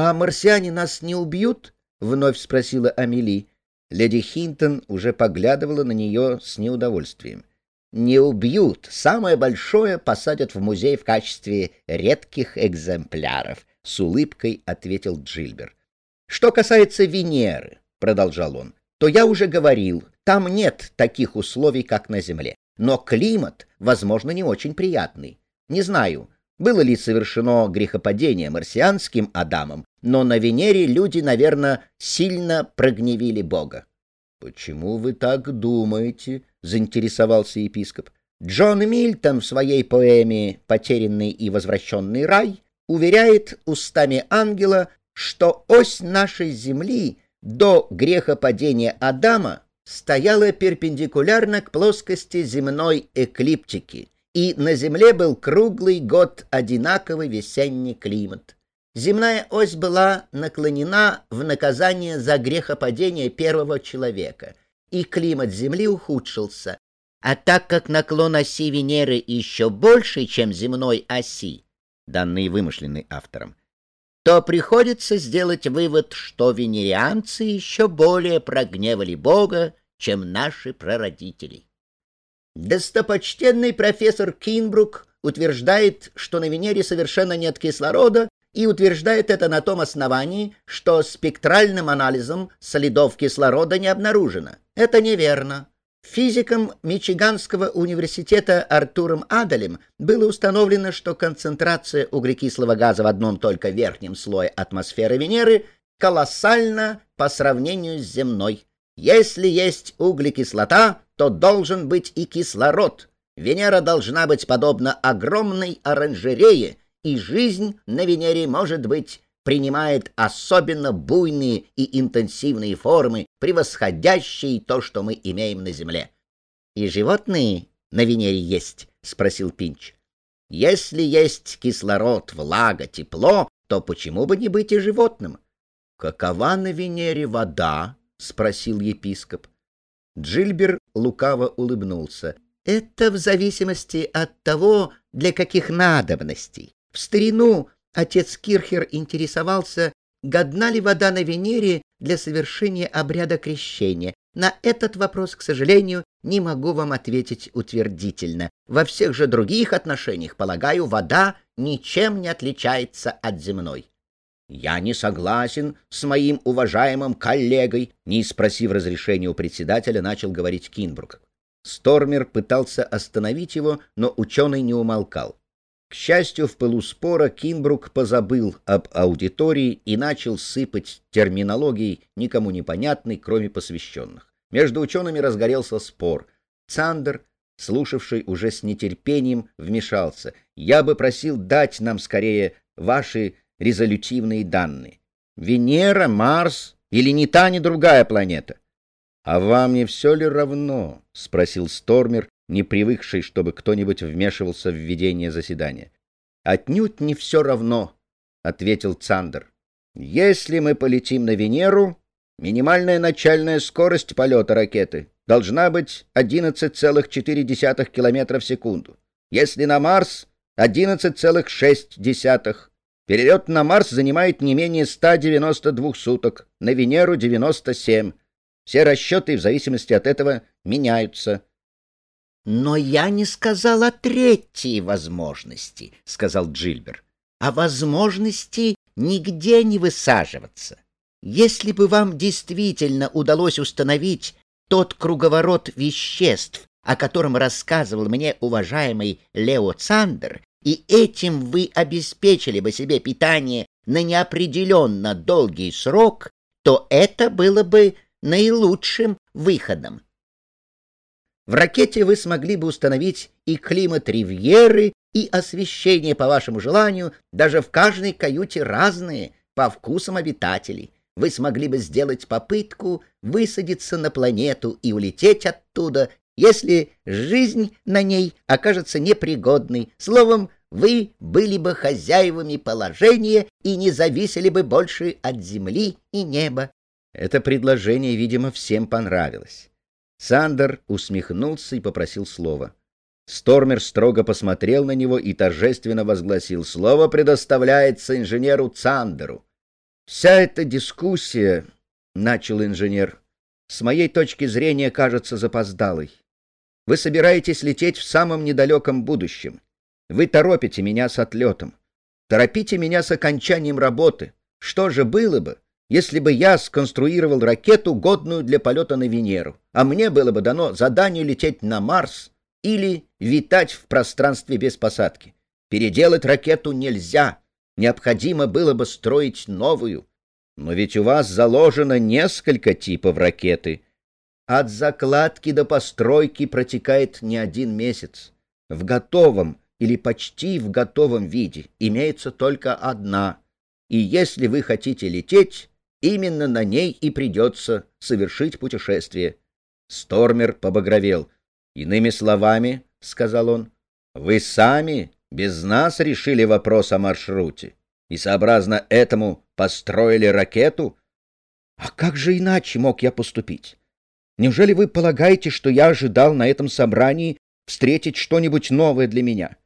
«А марсиане нас не убьют?» — вновь спросила Амели. Леди Хинтон уже поглядывала на нее с неудовольствием. «Не убьют. Самое большое посадят в музей в качестве редких экземпляров», — с улыбкой ответил Джильбер. «Что касается Венеры», — продолжал он, — «то я уже говорил, там нет таких условий, как на Земле. Но климат, возможно, не очень приятный. Не знаю, было ли совершено грехопадение марсианским Адамом, но на Венере люди, наверное, сильно прогневили Бога. — Почему вы так думаете? — заинтересовался епископ. Джон Мильтон в своей поэме «Потерянный и возвращенный рай» уверяет устами ангела, что ось нашей земли до грехопадения Адама стояла перпендикулярно к плоскости земной эклиптики — и на Земле был круглый год одинаковый весенний климат. Земная ось была наклонена в наказание за грехопадение первого человека, и климат Земли ухудшился. А так как наклон оси Венеры еще больше, чем земной оси, данные вымышлены автором, то приходится сделать вывод, что венерианцы еще более прогневали Бога, чем наши прародители. Достопочтенный профессор Кинбрук утверждает, что на Венере совершенно нет кислорода, и утверждает это на том основании, что спектральным анализом следов кислорода не обнаружено. Это неверно. Физиком Мичиганского университета Артуром Адалем было установлено, что концентрация углекислого газа в одном только верхнем слое атмосферы Венеры колоссальна по сравнению с земной. Если есть углекислота, то должен быть и кислород. Венера должна быть подобна огромной оранжерее, и жизнь на Венере, может быть, принимает особенно буйные и интенсивные формы, превосходящие то, что мы имеем на Земле. — И животные на Венере есть? — спросил Пинч. — Если есть кислород, влага, тепло, то почему бы не быть и животным? — Какова на Венере вода? — спросил епископ. Джильбер лукаво улыбнулся. «Это в зависимости от того, для каких надобностей. В старину отец Кирхер интересовался, годна ли вода на Венере для совершения обряда крещения. На этот вопрос, к сожалению, не могу вам ответить утвердительно. Во всех же других отношениях, полагаю, вода ничем не отличается от земной. Я не согласен с моим уважаемым коллегой, не спросив разрешения у председателя, начал говорить Кинбрук. Стормер пытался остановить его, но ученый не умолкал. К счастью, в пылу спора Кинбрук позабыл об аудитории и начал сыпать терминологией, никому непонятной, кроме посвященных. Между учеными разгорелся спор. Цандер, слушавший уже с нетерпением, вмешался. «Я бы просил дать нам скорее ваши резолютивные данные. Венера, Марс или ни та, ни другая планета? — А вам не все ли равно? — спросил Стормер, не привыкший, чтобы кто-нибудь вмешивался в ведение заседания. — Отнюдь не все равно, — ответил Цандер. — Если мы полетим на Венеру, минимальная начальная скорость полета ракеты должна быть 11,4 км в секунду. Если на Марс — 11,6 Перелет на Марс занимает не менее 192 суток, на Венеру — 97. Все расчеты в зависимости от этого меняются. — Но я не сказал о третьей возможности, — сказал Джильбер. — О возможности нигде не высаживаться. Если бы вам действительно удалось установить тот круговорот веществ, о котором рассказывал мне уважаемый Лео Цандер, и этим вы обеспечили бы себе питание на неопределенно долгий срок, то это было бы наилучшим выходом. В ракете вы смогли бы установить и климат ривьеры, и освещение по вашему желанию, даже в каждой каюте разные, по вкусам обитателей. Вы смогли бы сделать попытку высадиться на планету и улететь оттуда, если жизнь на ней окажется непригодной. Словом, вы были бы хозяевами положения и не зависели бы больше от земли и неба. Это предложение, видимо, всем понравилось. Сандер усмехнулся и попросил слова. Стормер строго посмотрел на него и торжественно возгласил «Слово предоставляется инженеру Цандеру». Вся эта дискуссия, — начал инженер, — с моей точки зрения кажется запоздалой. Вы собираетесь лететь в самом недалеком будущем. Вы торопите меня с отлетом. Торопите меня с окончанием работы. Что же было бы, если бы я сконструировал ракету, годную для полета на Венеру, а мне было бы дано задание лететь на Марс или витать в пространстве без посадки? Переделать ракету нельзя. Необходимо было бы строить новую. Но ведь у вас заложено несколько типов ракеты. От закладки до постройки протекает не один месяц. В готовом или почти в готовом виде имеется только одна. И если вы хотите лететь, именно на ней и придется совершить путешествие. Стормер побагровел. Иными словами, — сказал он, — вы сами без нас решили вопрос о маршруте и, сообразно этому, построили ракету? А как же иначе мог я поступить? Неужели вы полагаете, что я ожидал на этом собрании встретить что-нибудь новое для меня?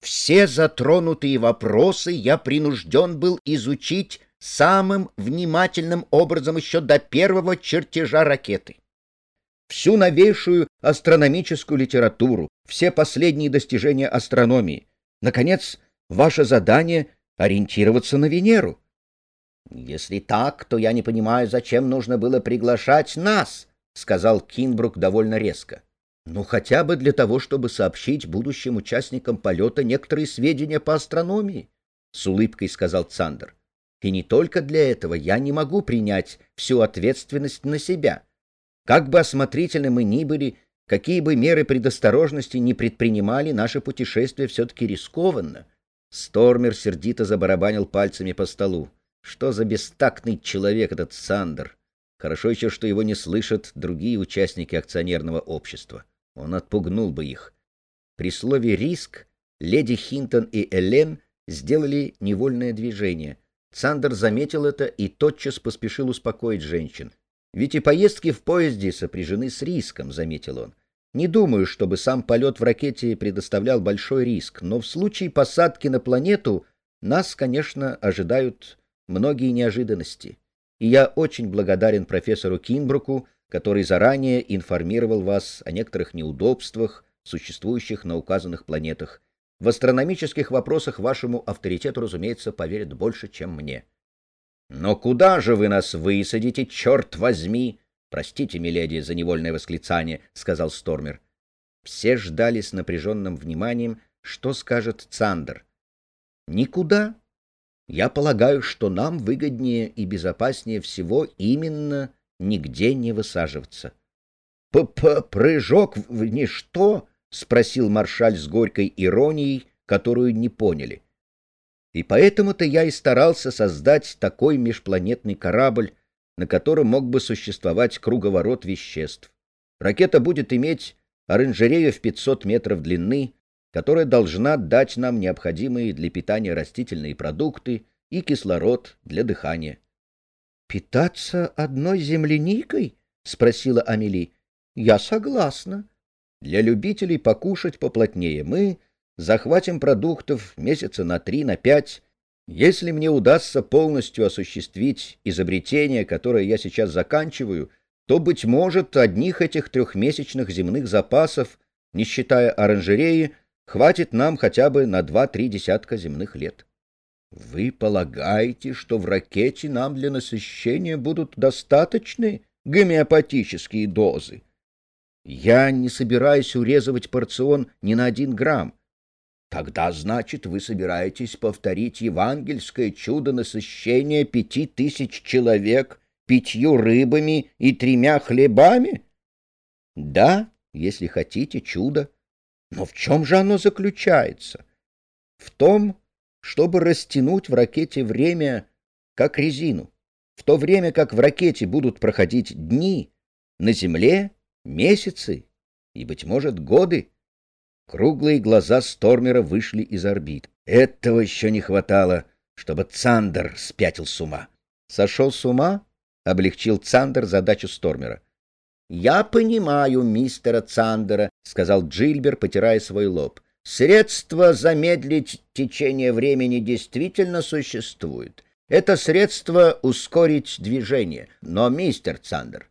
Все затронутые вопросы я принужден был изучить самым внимательным образом еще до первого чертежа ракеты всю новейшую астрономическую литературу, все последние достижения астрономии. Наконец, ваше задание — ориентироваться на Венеру. «Если так, то я не понимаю, зачем нужно было приглашать нас», — сказал Кинбрук довольно резко. «Ну, хотя бы для того, чтобы сообщить будущим участникам полета некоторые сведения по астрономии», — с улыбкой сказал Цандер. «И не только для этого я не могу принять всю ответственность на себя. Как бы осмотрительны мы ни были, какие бы меры предосторожности не предпринимали, наше путешествие все-таки рискованно. Стормер сердито забарабанил пальцами по столу. Что за бестактный человек этот Сандер? Хорошо еще, что его не слышат другие участники акционерного общества. Он отпугнул бы их. При слове «риск» леди Хинтон и Элен сделали невольное движение. Сандер заметил это и тотчас поспешил успокоить женщин. Ведь и поездки в поезде сопряжены с риском, — заметил он. Не думаю, чтобы сам полет в ракете предоставлял большой риск, но в случае посадки на планету нас, конечно, ожидают многие неожиданности. И я очень благодарен профессору Кинбруку, который заранее информировал вас о некоторых неудобствах, существующих на указанных планетах. В астрономических вопросах вашему авторитету, разумеется, поверят больше, чем мне. «Но куда же вы нас высадите, черт возьми?» «Простите, миледи, за невольное восклицание», — сказал Стормер. Все ждали с напряженным вниманием, что скажет Цандер. «Никуда. Я полагаю, что нам выгоднее и безопаснее всего именно нигде не высаживаться». «П -п «Прыжок в ничто?» — спросил маршаль с горькой иронией, которую не поняли. И поэтому-то я и старался создать такой межпланетный корабль, на котором мог бы существовать круговорот веществ. Ракета будет иметь оранжерею в 500 метров длины, которая должна дать нам необходимые для питания растительные продукты и кислород для дыхания. — Питаться одной земляникой? — спросила Амели. — Я согласна. Для любителей покушать поплотнее мы захватим продуктов месяца на три, на пять. Если мне удастся полностью осуществить изобретение, которое я сейчас заканчиваю, то, быть может, одних этих трехмесячных земных запасов, не считая оранжереи, хватит нам хотя бы на два-три десятка земных лет. Вы полагаете, что в ракете нам для насыщения будут достаточны гомеопатические дозы? Я не собираюсь урезывать порцион ни на один грамм. Тогда, значит, вы собираетесь повторить евангельское чудо насыщения пяти тысяч человек пятью рыбами и тремя хлебами? Да, если хотите, чудо. Но в чем же оно заключается? В том, чтобы растянуть в ракете время, как резину. В то время как в ракете будут проходить дни, на Земле — месяцы и, быть может, годы. Круглые глаза Стормера вышли из орбит. Этого еще не хватало, чтобы Цандер спятил с ума. Сошел с ума? Облегчил Цандер задачу Стормера. «Я понимаю мистера Цандера», — сказал Джильбер, потирая свой лоб. «Средство замедлить течение времени действительно существует. Это средство ускорить движение. Но, мистер Цандер,